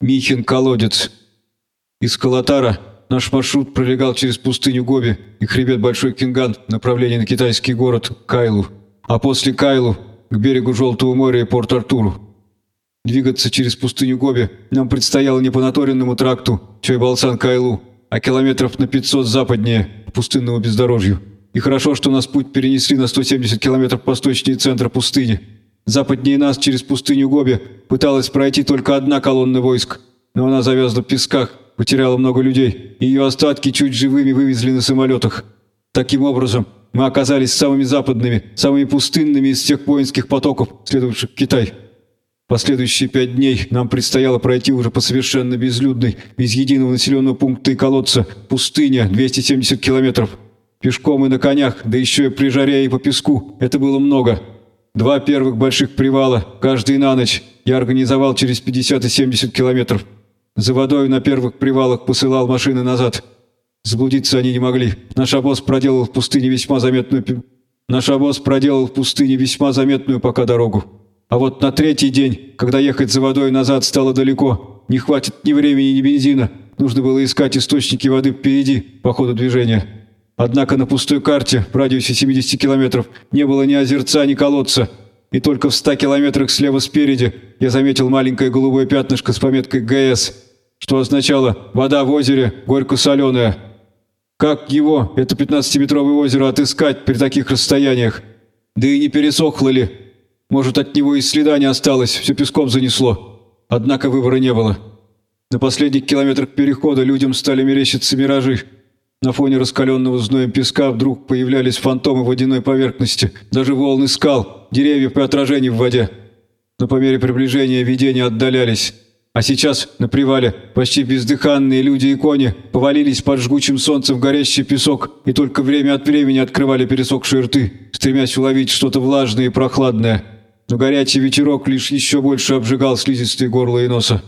Михин колодец. Из Калатара наш маршрут пролегал через пустыню Гоби и хребет Большой Кинган в направлении на китайский город Кайлу, а после Кайлу к берегу Желтого моря и Порт-Артуру. Двигаться через пустыню Гоби нам предстояло не по наторенному тракту Чойбалсан-Кайлу, а километров на 500 западнее по пустынному бездорожью. И хорошо, что нас путь перенесли на 170 километров восточнее центра пустыни. Западнее нас через пустыню Гоби пыталась пройти только одна колонна войск, но она завязла в песках, потеряла много людей, и ее остатки чуть живыми вывезли на самолетах. Таким образом, мы оказались самыми западными, самыми пустынными из всех воинских потоков, следовавших в Китай. Последующие пять дней нам предстояло пройти уже по совершенно безлюдной, без единого населенного пункта и колодца, пустыня 270 километров. Пешком и на конях, да еще и при жаре и по песку. Это было много. Два первых больших привала, каждый на ночь, я организовал через 50 и 70 километров. За водой на первых привалах посылал машины назад. Заблудиться они не могли. Наш обоз проделал в пустыне весьма заметную... Наш обоз проделал в пустыне весьма заметную пока дорогу. А вот на третий день, когда ехать за водой назад стало далеко, не хватит ни времени, ни бензина, нужно было искать источники воды впереди по ходу движения. Однако на пустой карте в радиусе 70 километров не было ни озерца, ни колодца. И только в 100 километрах слева спереди я заметил маленькое голубое пятнышко с пометкой «ГС», что означало «вода в озере горько-соленая». Как его, это 15-метровое озеро, отыскать при таких расстояниях? Да и не пересохло ли? Может, от него и следа не осталось, все песком занесло. Однако выбора не было. На последних километрах перехода людям стали мерещиться миражи. На фоне раскаленного зноем песка вдруг появлялись фантомы водяной поверхности, даже волны скал, деревья при отражении в воде. Но по мере приближения видения отдалялись. А сейчас на привале почти бездыханные люди и кони повалились под жгучим солнцем в горящий песок и только время от времени открывали пересохшие рты, стремясь уловить что-то влажное и прохладное. Но горячий ветерок лишь еще больше обжигал слизистые горла и носа.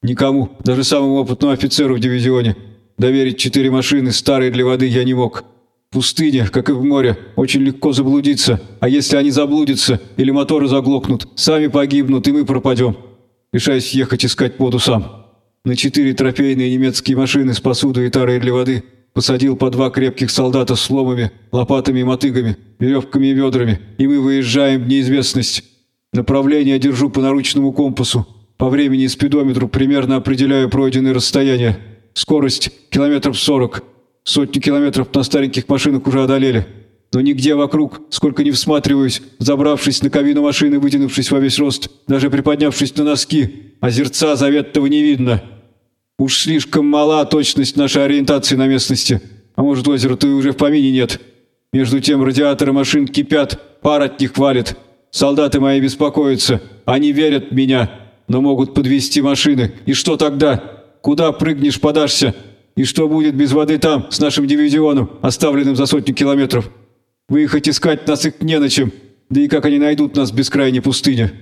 Никому, даже самому опытному офицеру в дивизионе, Доверить четыре машины, старые для воды, я не мог. В пустыне, как и в море, очень легко заблудиться, а если они заблудятся или моторы заглохнут, сами погибнут, и мы пропадем. Решаюсь ехать искать воду сам. На четыре трофейные немецкие машины с посудой и тарой для воды посадил по два крепких солдата с ломами, лопатами и мотыгами, веревками и ведрами, и мы выезжаем в неизвестность. Направление держу по наручному компасу. По времени и спидометру примерно определяю пройденное расстояние. Скорость километров сорок. Сотни километров на стареньких машинах уже одолели. Но нигде вокруг, сколько не всматриваюсь, забравшись на кабину машины, вытянувшись во весь рост, даже приподнявшись на носки, озерца заветного не видно. Уж слишком мала точность нашей ориентации на местности. А может, озера-то и уже в помине нет. Между тем радиаторы машин кипят, пар от них валит. Солдаты мои беспокоятся. Они верят в меня, но могут подвести машины. И что тогда? Куда прыгнешь, подашься? И что будет без воды там, с нашим дивизионом, оставленным за сотню километров? Выехать искать нас их не на чем. Да и как они найдут нас в бескрайней пустыне?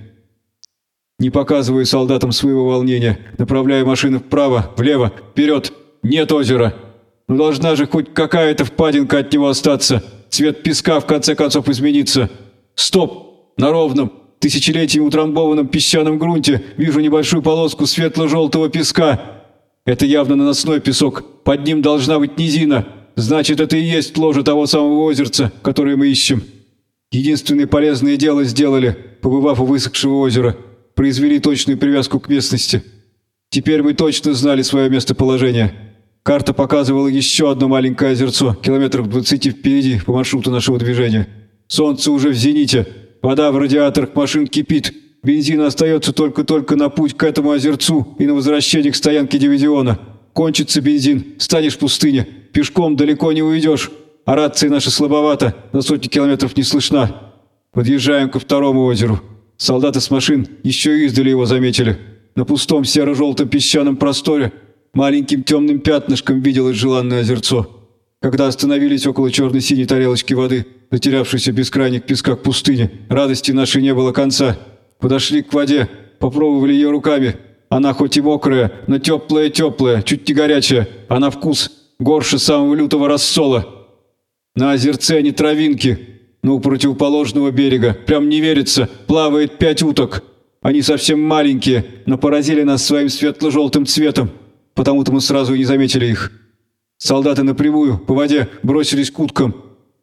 Не показываю солдатам своего волнения, направляю машину вправо, влево, вперед. Нет озера. Но должна же хоть какая-то впадинка от него остаться. Цвет песка в конце концов изменится. Стоп! На ровном, тысячелетиями утрамбованном песчаном грунте вижу небольшую полоску светло-желтого песка. Это явно наносной песок. Под ним должна быть низина. Значит, это и есть ложе того самого озерца, которое мы ищем. Единственное полезное дело сделали, побывав у высохшего озера. Произвели точную привязку к местности. Теперь мы точно знали свое местоположение. Карта показывала еще одно маленькое озерцо, километров 20 впереди по маршруту нашего движения. Солнце уже в зените. Вода в радиаторах машин кипит. Бензин остается только-только на путь к этому озерцу и на возвращение к стоянке дивизиона. Кончится бензин, станешь в пустыне. Пешком далеко не уйдешь. А рация наша слабовата, на сотни километров не слышна. Подъезжаем ко второму озеру. Солдаты с машин еще издали его заметили. На пустом серо-желтом песчаном просторе маленьким темным пятнышком виделось желанное озерцо. Когда остановились около черно-синей тарелочки воды, затерявшейся в бескрайних песках пустыни, радости нашей не было конца. Подошли к воде, попробовали ее руками. Она хоть и мокрая, но теплая-теплая, чуть не горячая, а на вкус горше самого лютого рассола. На озерце не травинки, но у противоположного берега, прям не верится, плавает пять уток. Они совсем маленькие, но поразили нас своим светло-желтым цветом, потому-то мы сразу и не заметили их. Солдаты напрямую, по воде, бросились к уткам.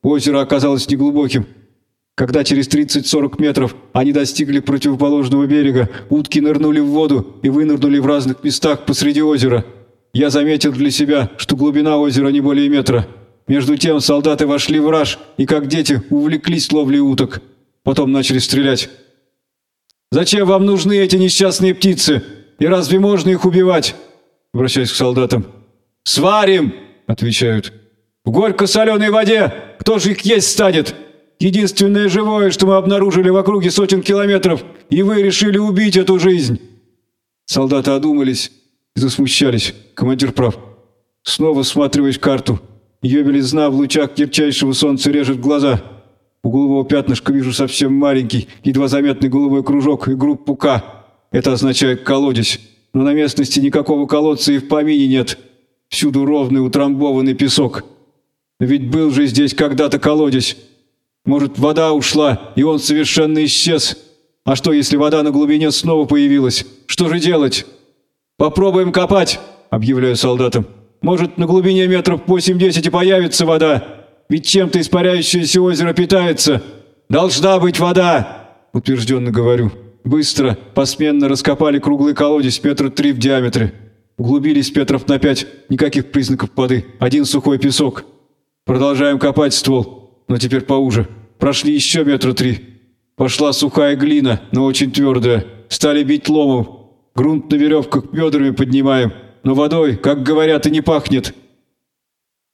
Озеро оказалось неглубоким. Когда через 30-40 метров они достигли противоположного берега, утки нырнули в воду и вынырнули в разных местах посреди озера. Я заметил для себя, что глубина озера не более метра. Между тем солдаты вошли в раж и, как дети, увлеклись ловлей уток. Потом начали стрелять. «Зачем вам нужны эти несчастные птицы? И разве можно их убивать?» Обращаясь к солдатам. «Сварим!» — отвечают. «В горько-соленой воде! Кто же их есть станет? Единственное живое, что мы обнаружили в округе сотен километров, и вы решили убить эту жизнь!» Солдаты одумались и засмущались. Командир прав. Снова всматриваясь в карту. Ее белизна в лучах ярчайшего солнца режет глаза. У голубого пятнышка вижу совсем маленький, едва заметный голубой кружок и группу К. Это означает колодец. Но на местности никакого колодца и в помине нет. Всюду ровный утрамбованный песок. Ведь был же здесь когда-то колодец. Может, вода ушла, и он совершенно исчез. А что, если вода на глубине снова появилась? Что же делать? «Попробуем копать», — объявляю солдатам. «Может, на глубине метров 8-10 и появится вода. Ведь чем-то испаряющееся озеро питается. Должна быть вода!» Утвержденно говорю. Быстро, посменно раскопали круглый колодец метра три в диаметре. Углубились метров на пять, никаких признаков воды, один сухой песок. Продолжаем копать ствол, но теперь поуже. Прошли еще метра три. Пошла сухая глина, но очень твердая. Стали бить ломом. Грунт на веревках бедрами поднимаем, но водой, как говорят, и не пахнет.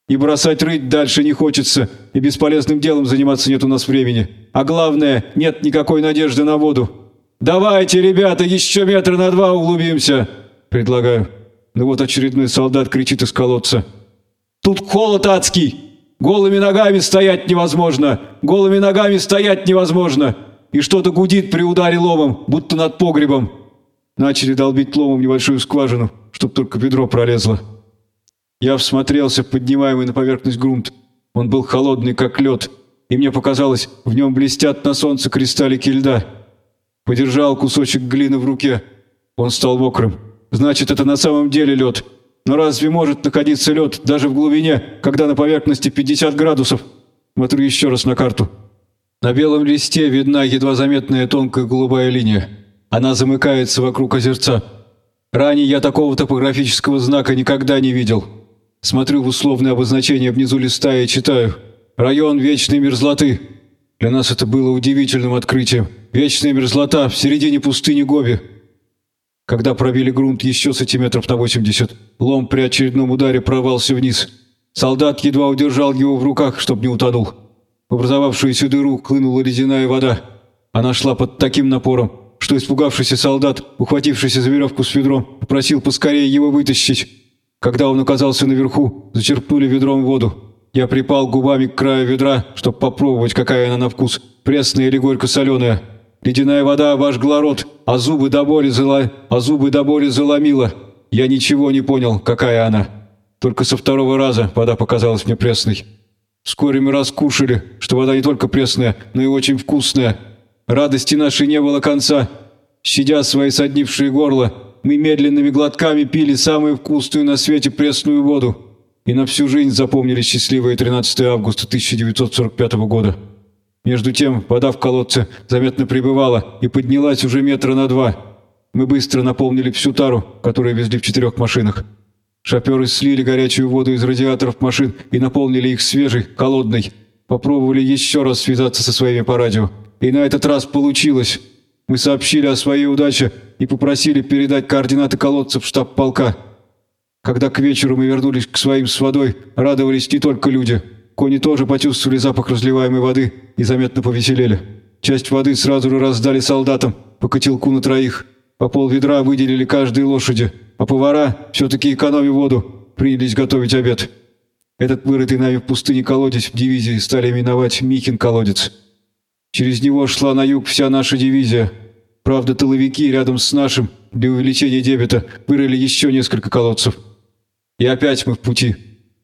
И бросать рыть дальше не хочется, и бесполезным делом заниматься нет у нас времени. А главное, нет никакой надежды на воду. «Давайте, ребята, еще метра на два углубимся!» Предлагаю. Ну вот очередной солдат кричит из колодца. «Тут холод адский! Голыми ногами стоять невозможно! Голыми ногами стоять невозможно!» И что-то гудит при ударе ломом, будто над погребом. Начали долбить ломом небольшую скважину, чтоб только ведро пролезло. Я всмотрелся в поднимаемый на поверхность грунт. Он был холодный, как лед, и мне показалось, в нем блестят на солнце кристаллики льда. Подержал кусочек глины в руке. Он стал мокрым. Значит, это на самом деле лед. Но разве может находиться лед даже в глубине, когда на поверхности 50 градусов? Смотрю еще раз на карту. На белом листе видна едва заметная тонкая голубая линия. Она замыкается вокруг озерца. Ранее я такого топографического знака никогда не видел. Смотрю в условное обозначение внизу листа и читаю. «Район вечной мерзлоты». Для нас это было удивительным открытием. Вечная мерзлота в середине пустыни Гоби. Когда пробили грунт еще сантиметров на 80, лом при очередном ударе провался вниз. Солдат едва удержал его в руках, чтобы не утонул. В образовавшуюся дыру хлынула ледяная вода. Она шла под таким напором, что испугавшийся солдат, ухватившийся за веревку с ведром, попросил поскорее его вытащить. Когда он оказался наверху, зачерпнули ведром воду. Я припал губами к краю ведра, чтобы попробовать, какая она на вкус, пресная или горько-соленая. Ледяная вода обожгла рот, а зубы до боли зала... а зубы до боли заломила. Я ничего не понял, какая она. Только со второго раза вода показалась мне пресной. Вскоре мы раскушали, что вода не только пресная, но и очень вкусная. Радости нашей не было конца. Щадя свои соднившие горло, мы медленными глотками пили самую вкусную на свете пресную воду. И на всю жизнь запомнили счастливое 13 августа 1945 года. Между тем, вода в колодце заметно прибывала и поднялась уже метра на два. Мы быстро наполнили всю тару, которую везли в четырех машинах. Шоферы слили горячую воду из радиаторов машин и наполнили их свежей, холодной. Попробовали еще раз связаться со своими по радио. И на этот раз получилось. Мы сообщили о своей удаче и попросили передать координаты колодца в штаб полка. Когда к вечеру мы вернулись к своим с водой, радовались не только люди. Кони тоже почувствовали запах разливаемой воды и заметно повеселели. Часть воды сразу же раздали солдатам, по котелку на троих. По пол ведра выделили каждой лошади, а повара, все-таки экономя воду, принялись готовить обед. Этот вырытый нами в пустыне колодец в дивизии стали именовать Михин колодец. Через него шла на юг вся наша дивизия. Правда, тыловики рядом с нашим для увеличения дебета вырыли еще несколько колодцев. И опять мы в пути.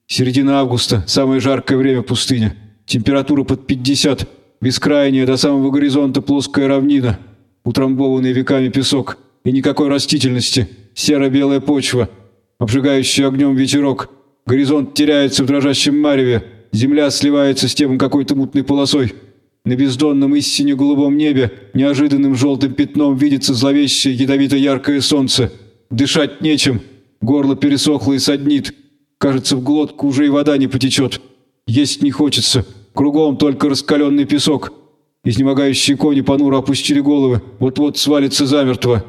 Середина августа, самое жаркое время в пустыне. Температура под 50, бескрайняя до самого горизонта плоская равнина. утрамбованный веками песок, и никакой растительности, серо-белая почва, обжигающий огнем ветерок, горизонт теряется в дрожащем мареве, земля сливается с темом какой-то мутной полосой. На бездонном истине голубом небе неожиданным желтым пятном видится зловещее ядовито-яркое солнце. Дышать нечем, горло пересохло и саднит. Кажется, в глотку уже и вода не потечет. Есть не хочется, кругом только раскаленный песок. Изнемогающие кони понуро опустили головы, вот-вот свалится замертво.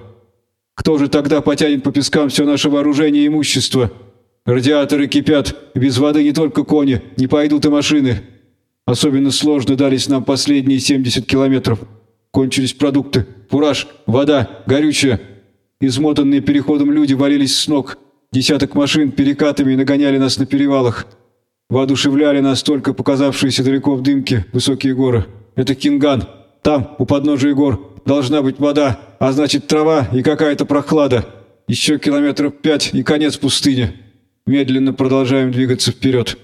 Кто же тогда потянет по пескам все наше вооружение и имущество? Радиаторы кипят, без воды не только кони, не пойдут и машины. Особенно сложно дались нам последние 70 километров. Кончились продукты, фураж, вода, горючее. Измотанные переходом люди валились с ног. Десяток машин перекатами нагоняли нас на перевалах. Воодушевляли нас только показавшиеся далеко в дымке высокие горы. Это Кинган. Там, у подножия гор, должна быть вода, а значит трава и какая-то прохлада. Еще километров пять и конец пустыни. Медленно продолжаем двигаться вперед.